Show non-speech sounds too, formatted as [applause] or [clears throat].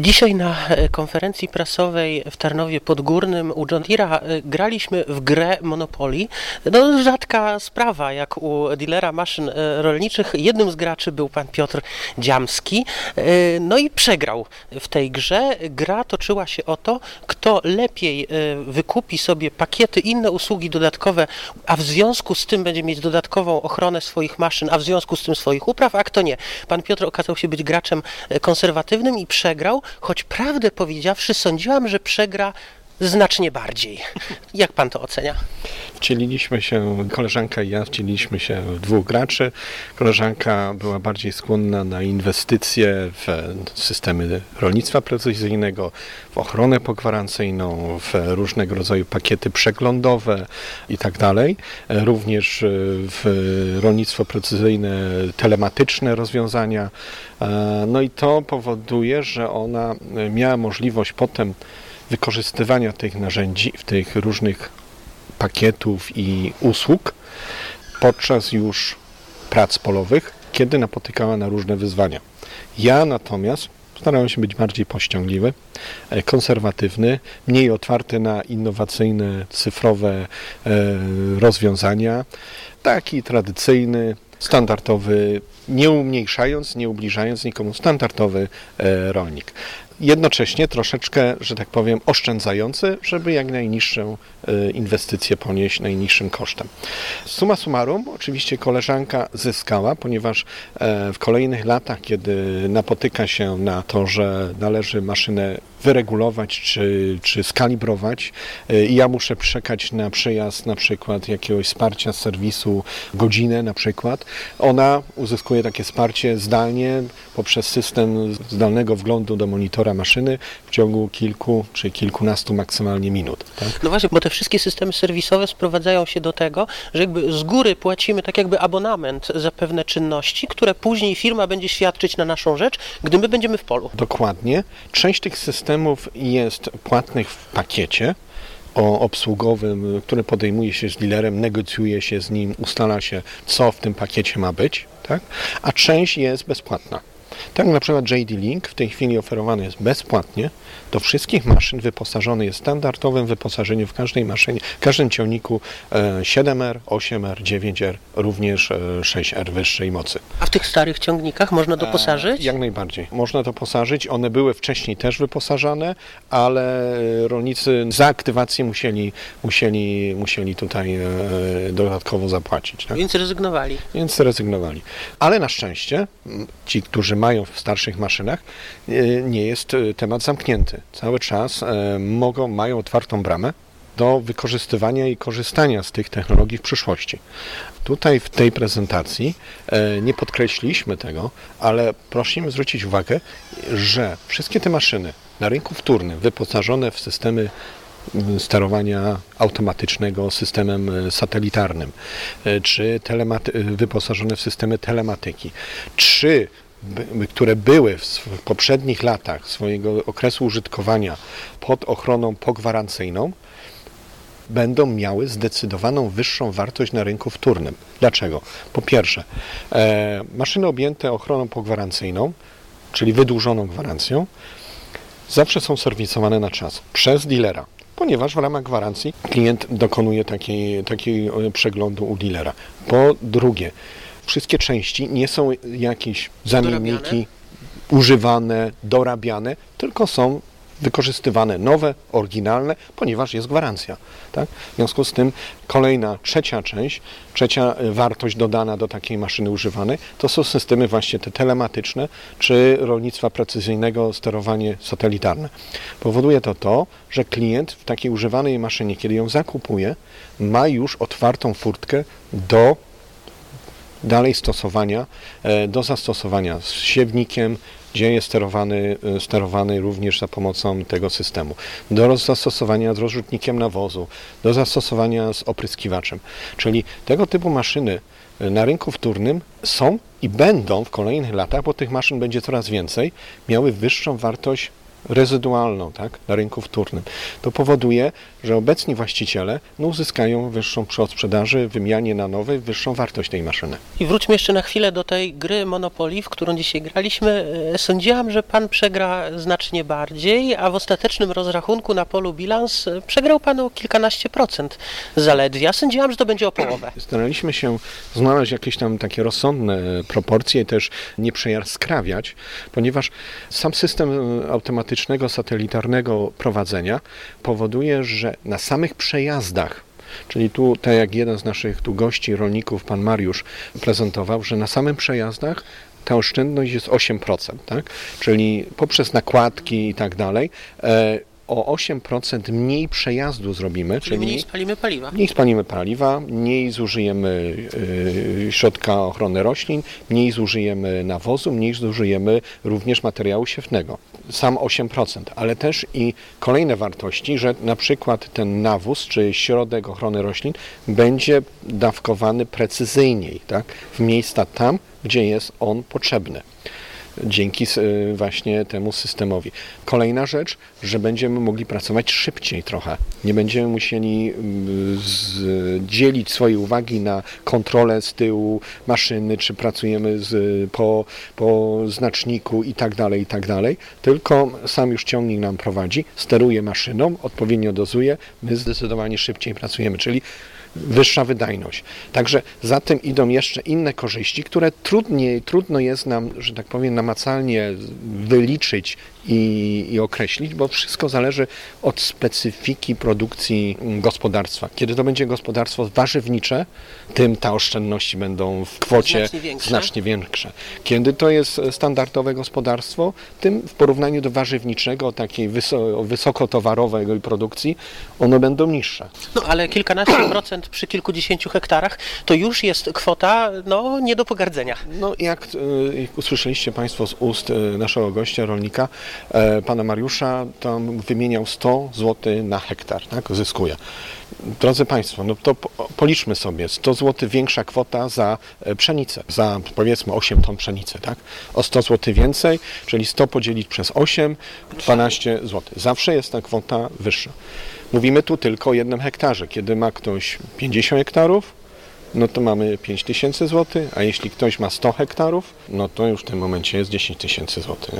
Dzisiaj na e, konferencji prasowej w Tarnowie Podgórnym u John Deere'a e, graliśmy w grę Monopoly. No, rzadka sprawa, jak u dealera maszyn e, rolniczych. Jednym z graczy był pan Piotr Dziamski. No i przegrał w tej grze. Gra toczyła się o to, kto lepiej wykupi sobie pakiety, inne usługi dodatkowe, a w związku z tym będzie mieć dodatkową ochronę swoich maszyn, a w związku z tym swoich upraw, a kto nie. Pan Piotr okazał się być graczem konserwatywnym i przegrał choć prawdę powiedziawszy, sądziłam, że przegra znacznie bardziej. Jak pan to ocenia? Wcieliliśmy się, koleżanka i ja wcieliliśmy się w dwóch graczy. Koleżanka była bardziej skłonna na inwestycje w systemy rolnictwa precyzyjnego, w ochronę pogwarancyjną, w różnego rodzaju pakiety przeglądowe i tak dalej. Również w rolnictwo precyzyjne, telematyczne rozwiązania. No i to powoduje, że ona miała możliwość potem wykorzystywania tych narzędzi, tych różnych pakietów i usług podczas już prac polowych, kiedy napotykała na różne wyzwania. Ja natomiast starałem się być bardziej pościągliwy, e, konserwatywny, mniej otwarty na innowacyjne, cyfrowe e, rozwiązania, taki tradycyjny, standardowy, nie umniejszając, nie ubliżając nikomu, standardowy e, rolnik jednocześnie troszeczkę, że tak powiem, oszczędzający, żeby jak najniższą e, inwestycję ponieść najniższym kosztem. Suma summarum, oczywiście koleżanka zyskała, ponieważ e, w kolejnych latach, kiedy napotyka się na to, że należy maszynę wyregulować czy, czy skalibrować e, ja muszę czekać na przyjazd na przykład jakiegoś wsparcia z serwisu godzinę na przykład, ona uzyskuje takie wsparcie zdalnie poprzez system zdalnego wglądu do monitora maszyny w ciągu kilku czy kilkunastu maksymalnie minut. Tak? No właśnie, bo te wszystkie systemy serwisowe sprowadzają się do tego, że jakby z góry płacimy tak jakby abonament za pewne czynności, które później firma będzie świadczyć na naszą rzecz, gdy my będziemy w polu. Dokładnie. Część tych systemów jest płatnych w pakiecie, o obsługowym, który podejmuje się z dealerem, negocjuje się z nim, ustala się, co w tym pakiecie ma być, tak? a część jest bezpłatna. Tak na przykład JD Link w tej chwili oferowany jest bezpłatnie do wszystkich maszyn, wyposażony jest standardowym wyposażeniem w każdej maszynie, w każdym ciągniku 7R, 8R, 9R, również 6R e, wyższej mocy. A w tych starych ciągnikach można doposażyć? E, jak najbardziej. Można doposażyć. One były wcześniej też wyposażane, ale rolnicy za aktywację musieli, musieli, musieli tutaj e, dodatkowo zapłacić. Tak? Więc rezygnowali. Więc rezygnowali. Ale na szczęście ci, którzy mają w starszych maszynach, e, nie jest e, temat zamknięty. Cały czas e, mogą, mają otwartą bramę do wykorzystywania i korzystania z tych technologii w przyszłości. Tutaj w tej prezentacji nie podkreśliliśmy tego, ale prosimy zwrócić uwagę, że wszystkie te maszyny na rynku wtórnym wyposażone w systemy sterowania automatycznego systemem satelitarnym, czy wyposażone w systemy telematyki, czy które były w poprzednich latach swojego okresu użytkowania pod ochroną pogwarancyjną, będą miały zdecydowaną wyższą wartość na rynku wtórnym. Dlaczego? Po pierwsze, e, maszyny objęte ochroną pogwarancyjną, czyli wydłużoną gwarancją, zawsze są serwisowane na czas przez dealera, ponieważ w ramach gwarancji klient dokonuje takiej, takiego przeglądu u dealera. Po drugie, wszystkie części nie są jakieś zamienniki używane, dorabiane, tylko są wykorzystywane nowe, oryginalne, ponieważ jest gwarancja. Tak? W związku z tym kolejna, trzecia część, trzecia e, wartość dodana do takiej maszyny używanej, to są systemy właśnie te telematyczne, czy rolnictwa precyzyjnego, sterowanie satelitarne. Powoduje to to, że klient w takiej używanej maszynie, kiedy ją zakupuje, ma już otwartą furtkę do dalej stosowania, e, do zastosowania z siewnikiem, gdzie jest sterowany, e, sterowany również za pomocą tego systemu, do zastosowania z rozrzutnikiem nawozu, do zastosowania z opryskiwaczem. Czyli tego typu maszyny e, na rynku wtórnym są i będą w kolejnych latach, bo tych maszyn będzie coraz więcej, miały wyższą wartość rezydualną tak, na rynku wtórnym, to powoduje, że obecni właściciele no, uzyskają wyższą przy odsprzedaży, wymianie na nowe, wyższą wartość tej maszyny. I wróćmy jeszcze na chwilę do tej gry Monopoly, w którą dzisiaj graliśmy. E, Sądziłam, że pan przegra znacznie bardziej, a w ostatecznym rozrachunku na polu bilans e, przegrał pan o kilkanaście procent zaledwie. Ja sądziłam, że to będzie o połowę. [clears throat] Staraliśmy się znaleźć jakieś tam takie rozsądne proporcje i też nie przejaskrawiać, ponieważ sam system automatycznego, satelitarnego prowadzenia powoduje, że na samych przejazdach Czyli tu, tak jak jeden z naszych tu gości, rolników, pan Mariusz, prezentował, że na samym przejazdach ta oszczędność jest 8%, tak? czyli poprzez nakładki i tak dalej. E, o 8% mniej przejazdu zrobimy, Czyli mniej spalimy paliwa. Mniej spalimy paliwa, mniej zużyjemy y, środka ochrony roślin, mniej zużyjemy nawozu, mniej zużyjemy również materiału siewnego. Sam 8%, ale też i kolejne wartości, że na przykład ten nawóz czy środek ochrony roślin będzie dawkowany precyzyjniej, tak? w miejsca tam, gdzie jest on potrzebny dzięki y, właśnie temu systemowi. Kolejna rzecz, że będziemy mogli pracować szybciej trochę. Nie będziemy musieli y, dzielić swojej uwagi na kontrolę z tyłu maszyny, czy pracujemy z, po, po znaczniku i tak dalej, i tak dalej, tylko sam już ciągnik nam prowadzi, steruje maszyną, odpowiednio dozuje, my zdecydowanie szybciej pracujemy, czyli wyższa wydajność. Także za tym idą jeszcze inne korzyści, które trudniej, trudno jest nam, że tak powiem, namacalnie wyliczyć i, i, określić, bo wszystko zależy od specyfiki produkcji gospodarstwa. Kiedy to będzie gospodarstwo warzywnicze, tym te oszczędności będą w kwocie znacznie większe. znacznie większe. Kiedy to jest standardowe gospodarstwo, tym w porównaniu do warzywniczego, takiej wysoko, wysokotowarowej produkcji, one będą niższe. No ale kilkanaście [clears throat] procent przy kilkudziesięciu hektarach to już jest kwota no, nie do pogardzenia. No jak y, usłyszeliście Państwo z ust y, naszego gościa, rolnika, pana Mariusza, tam wymieniał 100 zł na hektar, tak, zyskuje. Drodzy Państwo, no to policzmy sobie, 100 zł większa kwota za e, pszenicę, za powiedzmy 8 ton pszenicy, tak? O 100 zł więcej, czyli 100 podzielić przez 8, 12 zł. Zawsze jest ta kwota wyższa. Mówimy tu tylko o jednym hektarze. Kiedy ma ktoś 50 hektarów, no to mamy 5 tysięcy a jeśli ktoś ma 100 hektarów, no to już w tym momencie jest 10 tysięcy złotych.